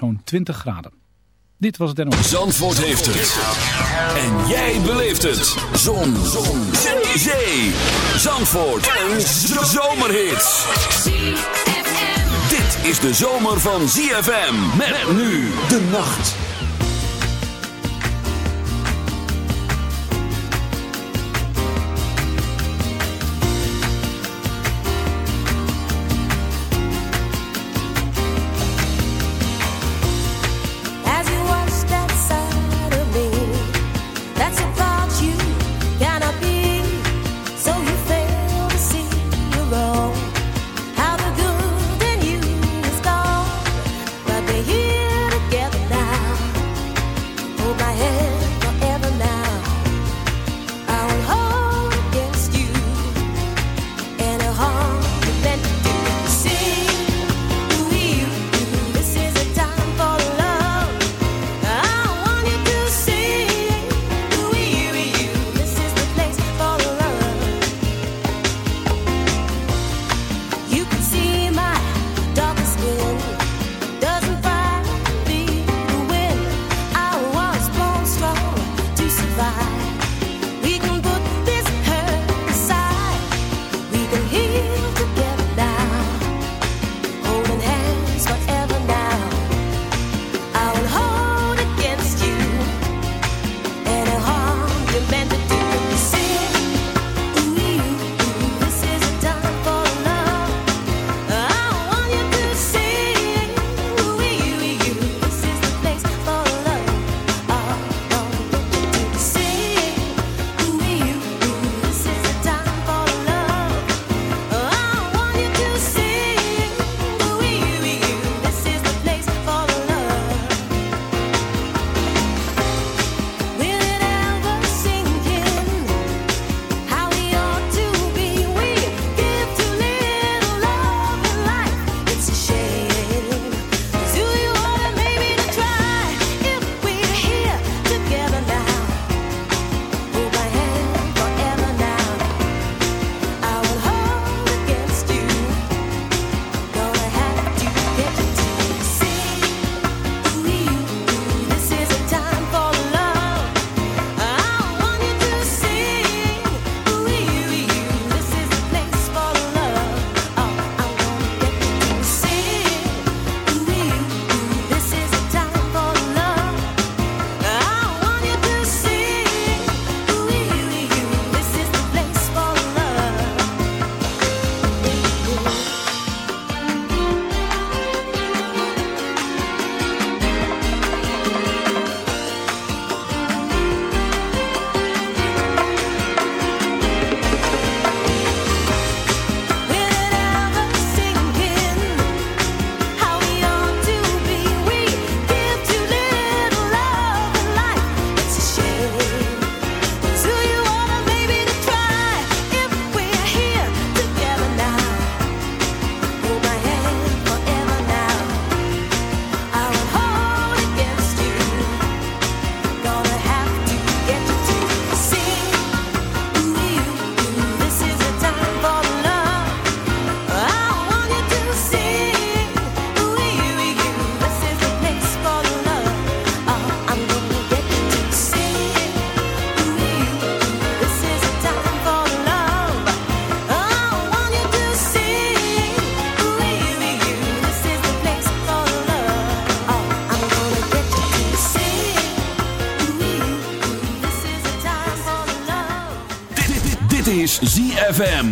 Zo'n 20 graden. Dit was het nog. Zandvoort heeft het. En jij beleeft het. Zon. Zon. Zee. Zandvoort. Een zomerhit. Dit is de zomer van ZFM. Met nu de nacht.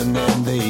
and then they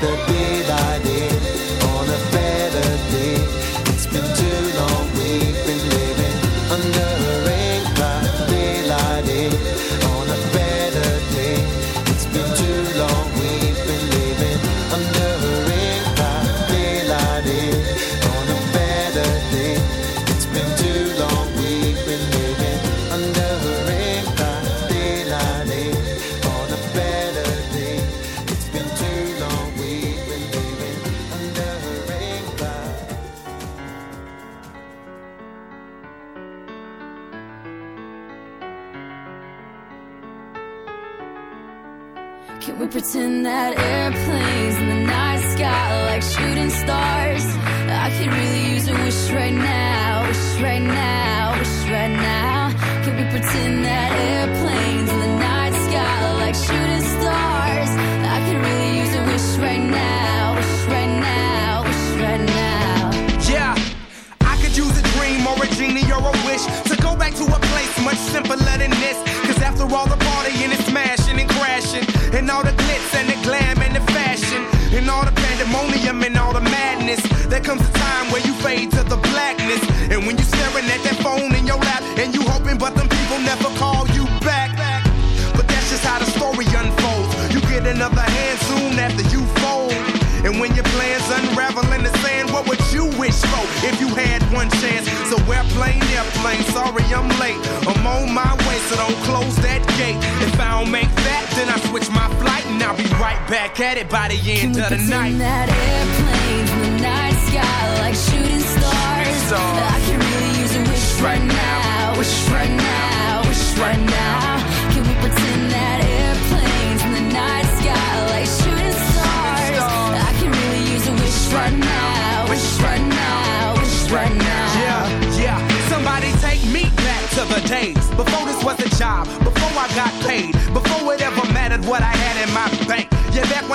the day. There comes a time where you fade to the blackness. And when you're staring at that phone in your lap, and you hoping, but them people never call you back. But that's just how the story unfolds. You get another hand soon after you fold. And when your plans unravel in the sand, what would you wish for if you had one chance? So airplane, airplane, sorry I'm late. I'm on my way, so don't close that gate. If I don't make that, then I I'll be right back at it by the end Can of the we night. pretend that airplanes in the night sky like shooting stars? stars. I can really use a wish right now, wish right now, wish right now. Can we pretend that airplanes in the night sky like shooting stars? I can really use a wish right now, wish right now, wish right now. Yeah, yeah. Somebody take me back to the days before this was a job, before I got paid,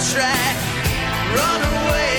track, run away.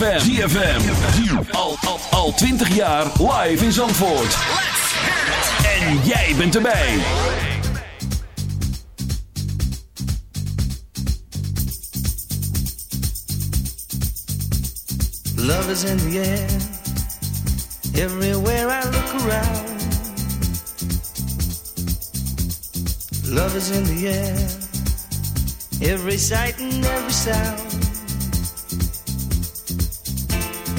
ZFM. ZFM. Al, al, al 20 jaar live in Zandvoort. En jij bent erbij. Love is in the air. Everywhere I look around. Love is in the air. Every sight and every sound.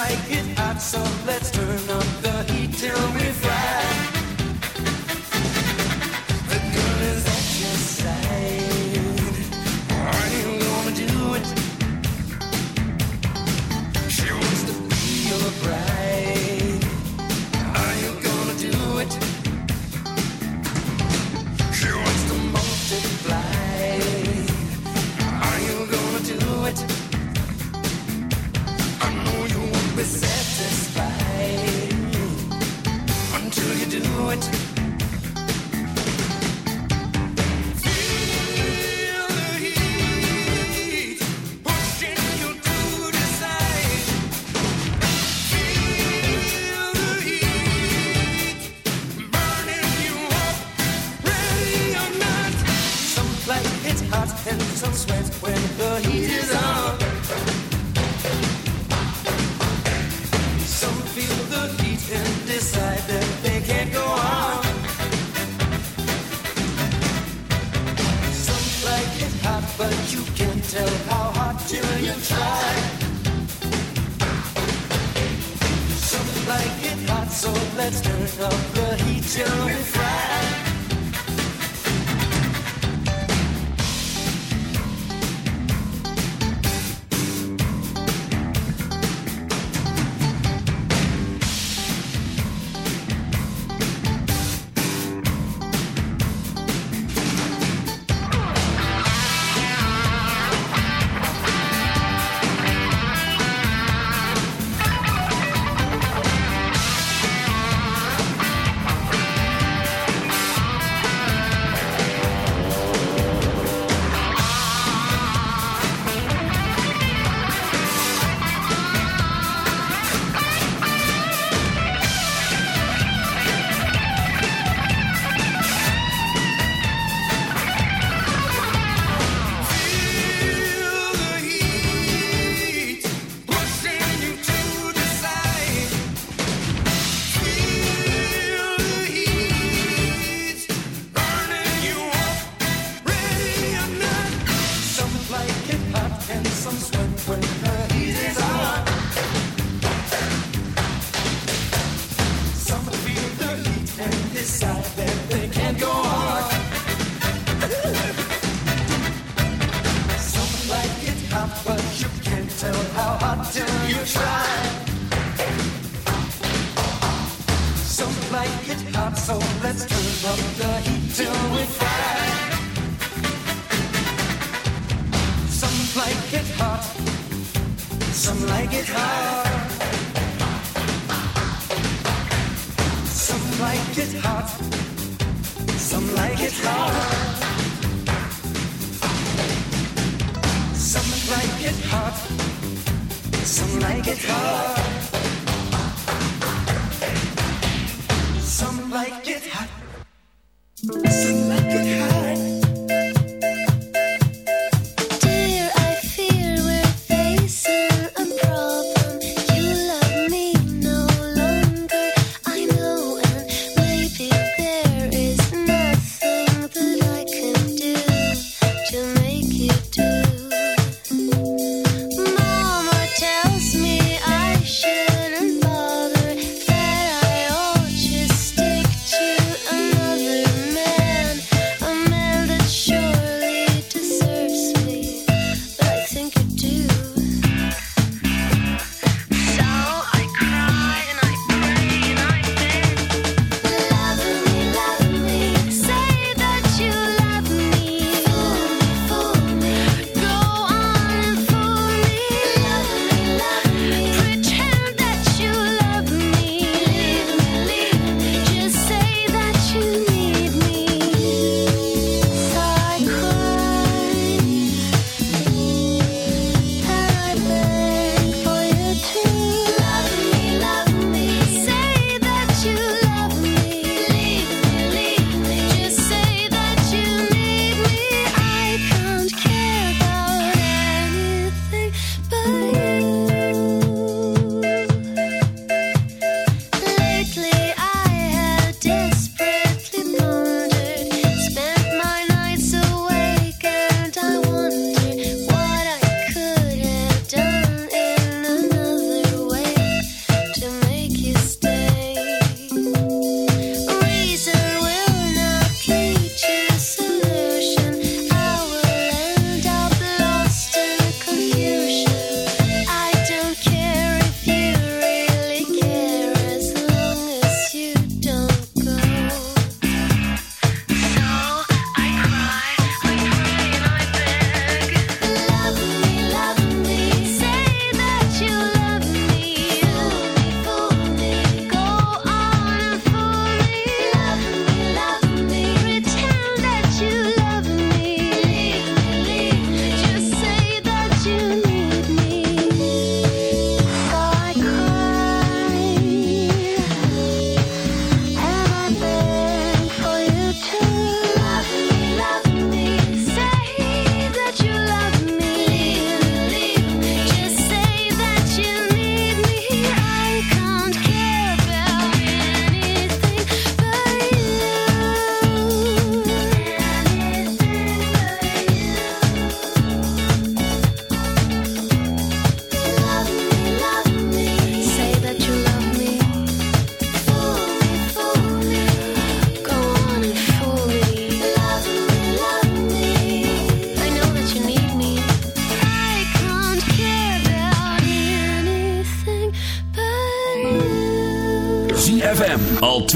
like it hot, so let's turn up the heat till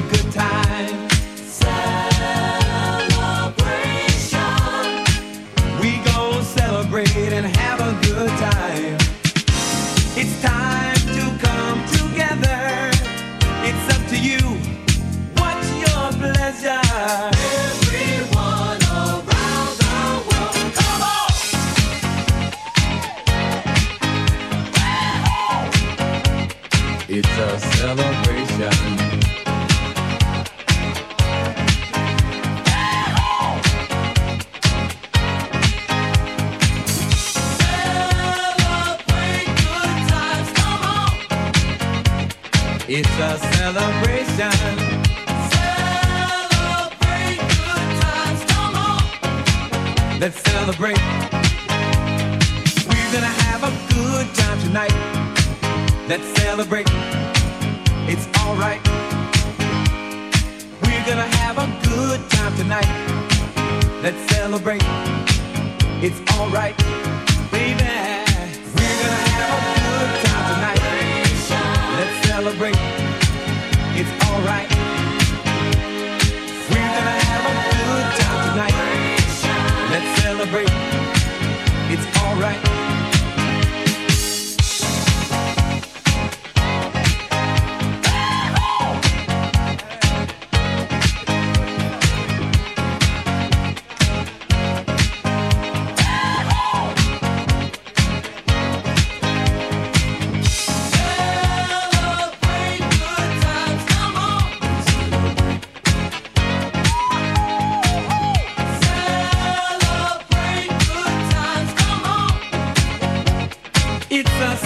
Good It's a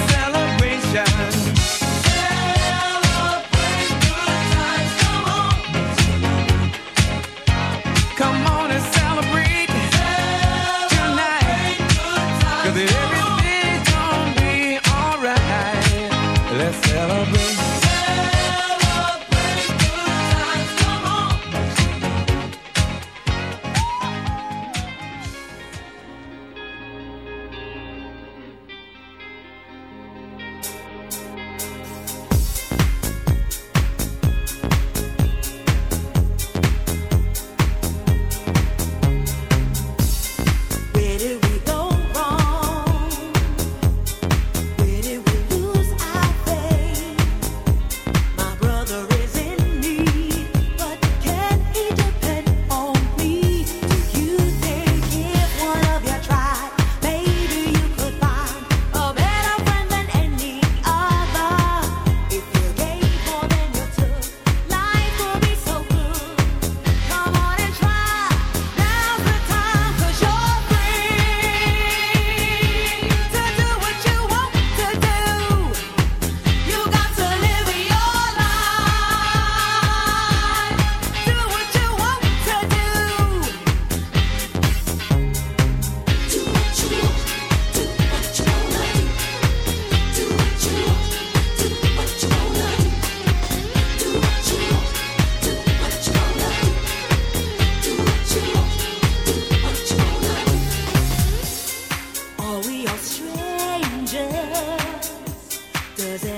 Cause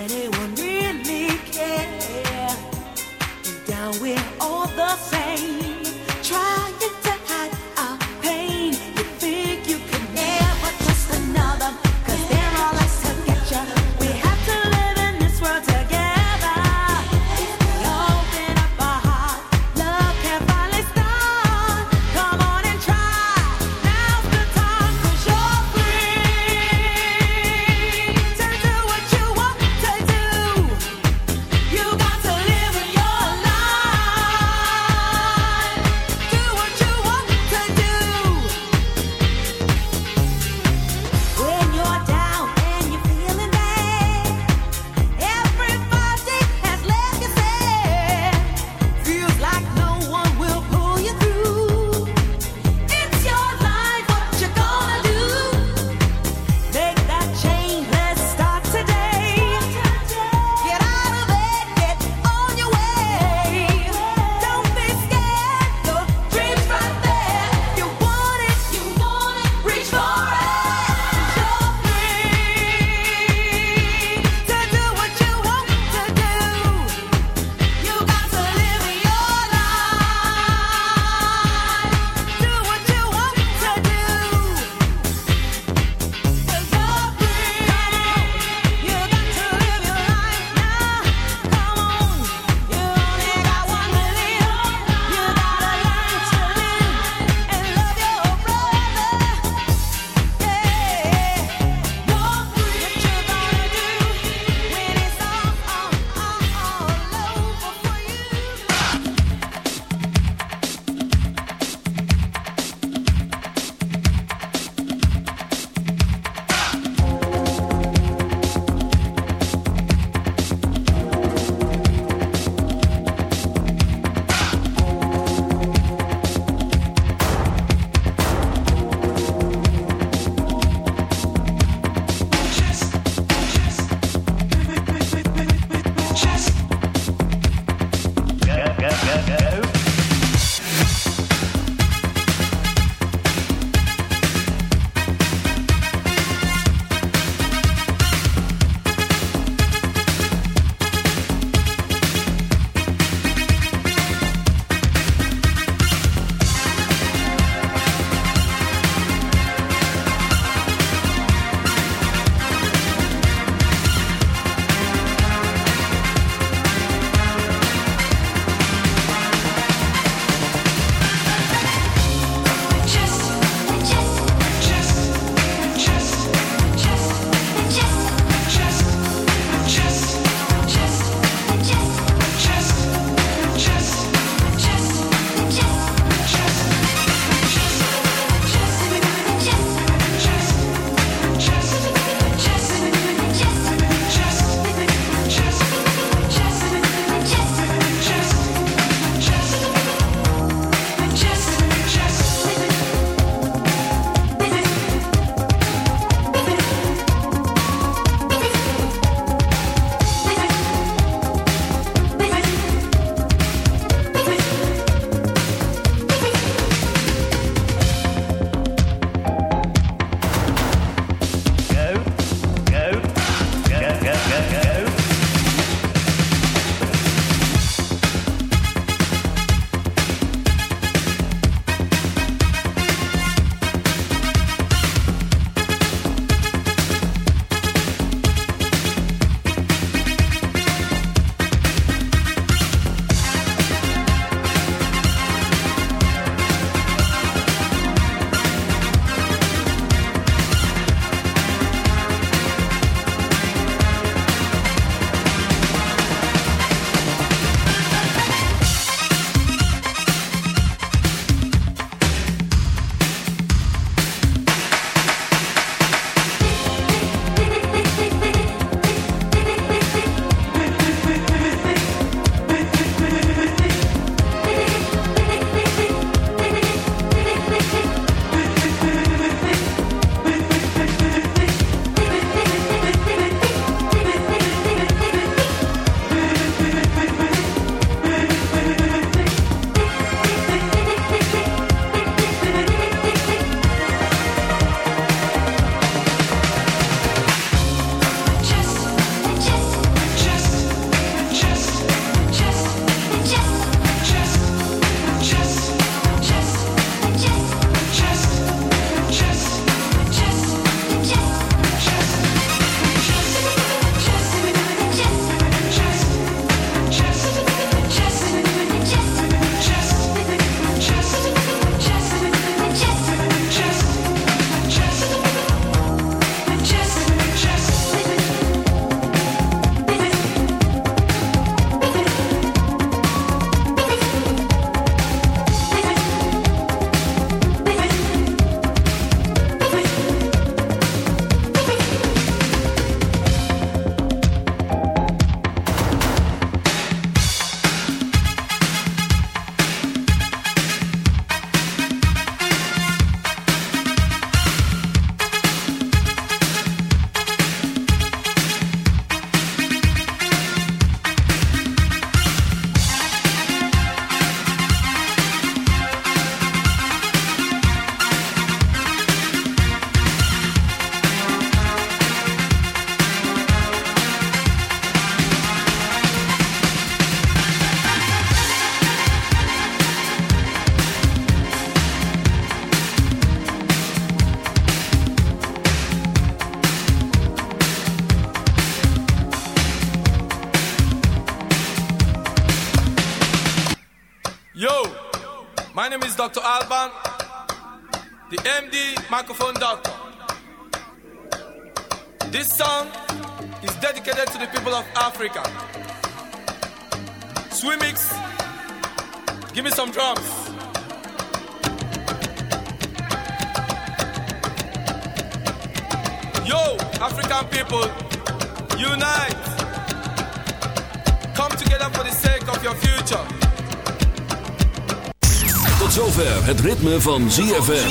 van ZFM.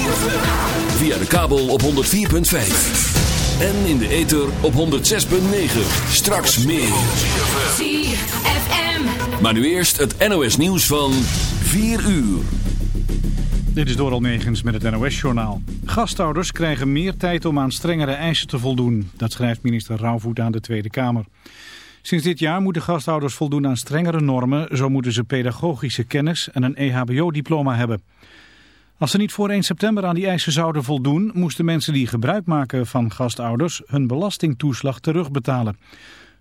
Via de kabel op 104.5. En in de ether op 106.9. Straks meer. ZFM. Maar nu eerst het NOS nieuws van 4 uur. Dit is Doral Negens met het NOS-journaal. Gastouders krijgen meer tijd om aan strengere eisen te voldoen. Dat schrijft minister Rauwvoet aan de Tweede Kamer. Sinds dit jaar moeten gastouders voldoen aan strengere normen. Zo moeten ze pedagogische kennis en een EHBO-diploma hebben. Als ze niet voor 1 september aan die eisen zouden voldoen... moesten mensen die gebruik maken van gastouders hun belastingtoeslag terugbetalen.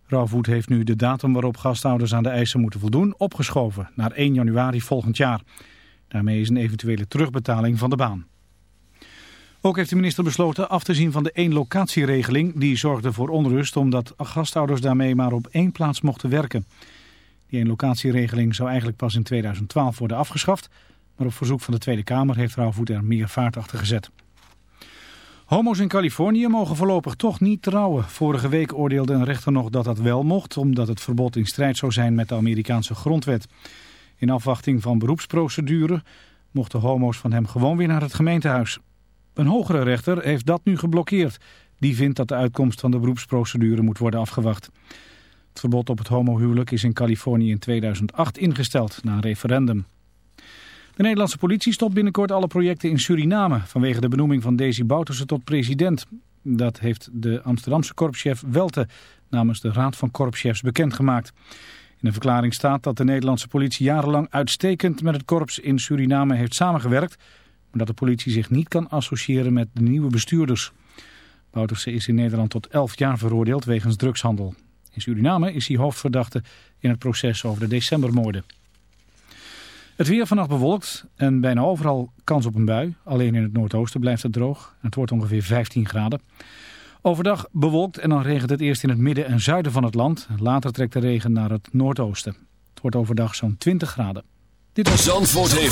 Rauwvoet heeft nu de datum waarop gastouders aan de eisen moeten voldoen... opgeschoven naar 1 januari volgend jaar. Daarmee is een eventuele terugbetaling van de baan. Ook heeft de minister besloten af te zien van de één locatieregeling. Die zorgde voor onrust omdat gastouders daarmee maar op één plaats mochten werken. Die één locatieregeling zou eigenlijk pas in 2012 worden afgeschaft. Maar op verzoek van de Tweede Kamer heeft Rauwvoet er meer vaart achter gezet. Homo's in Californië mogen voorlopig toch niet trouwen. Vorige week oordeelde een rechter nog dat dat wel mocht... omdat het verbod in strijd zou zijn met de Amerikaanse grondwet. In afwachting van beroepsprocedure mochten homo's van hem gewoon weer naar het gemeentehuis. Een hogere rechter heeft dat nu geblokkeerd. Die vindt dat de uitkomst van de beroepsprocedure moet worden afgewacht. Het verbod op het homohuwelijk is in Californië in 2008 ingesteld na een referendum. De Nederlandse politie stopt binnenkort alle projecten in Suriname... vanwege de benoeming van Desi Bouterse tot president. Dat heeft de Amsterdamse korpschef Welte namens de Raad van Korpschefs bekendgemaakt. In een verklaring staat dat de Nederlandse politie jarenlang uitstekend met het korps in Suriname heeft samengewerkt... maar dat de politie zich niet kan associëren met de nieuwe bestuurders. Bouterse is in Nederland tot 11 jaar veroordeeld wegens drugshandel. In Suriname is hij hoofdverdachte in het proces over de decembermoorden. Het weer vannacht bewolkt en bijna overal kans op een bui. Alleen in het noordoosten blijft het droog. Het wordt ongeveer 15 graden. Overdag bewolkt en dan regent het eerst in het midden en zuiden van het land. Later trekt de regen naar het noordoosten. Het wordt overdag zo'n 20 graden. Dit was Zandvoort heeft...